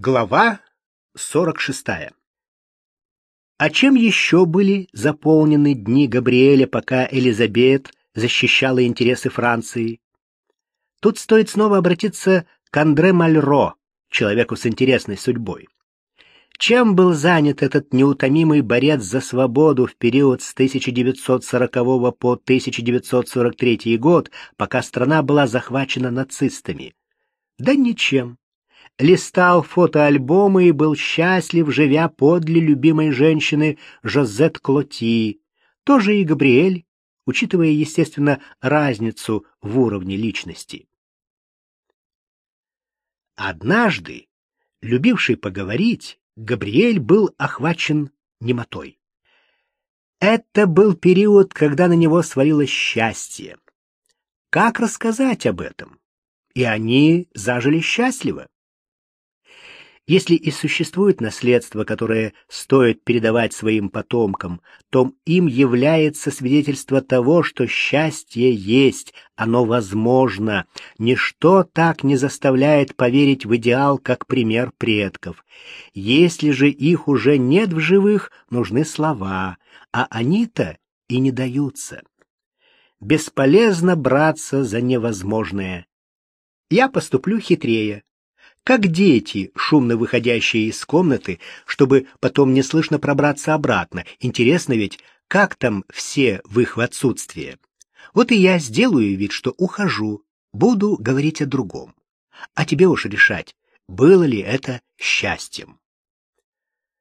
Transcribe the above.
Глава 46. А чем еще были заполнены дни Габриэля, пока Элизабет защищала интересы Франции? Тут стоит снова обратиться к Андре Мальро, человеку с интересной судьбой. Чем был занят этот неутомимый борец за свободу в период с 1940 по 1943 год, пока страна была захвачена нацистами? Да ничем листал фотоальбомы и был счастлив, живя подле любимой женщины Жозет Клоти. Тоже и Габриэль, учитывая, естественно, разницу в уровне личности. Однажды, любивший поговорить, Габриэль был охвачен немотой. Это был период, когда на него свалилось счастье. Как рассказать об этом? И они зажили счастливо. Если и существует наследство, которое стоит передавать своим потомкам, то им является свидетельство того, что счастье есть, оно возможно. Ничто так не заставляет поверить в идеал, как пример предков. Если же их уже нет в живых, нужны слова, а они-то и не даются. Бесполезно браться за невозможное. Я поступлю хитрее как дети, шумно выходящие из комнаты, чтобы потом неслышно пробраться обратно. Интересно ведь, как там все в их отсутствие? Вот и я сделаю вид, что ухожу, буду говорить о другом. А тебе уж решать, было ли это счастьем.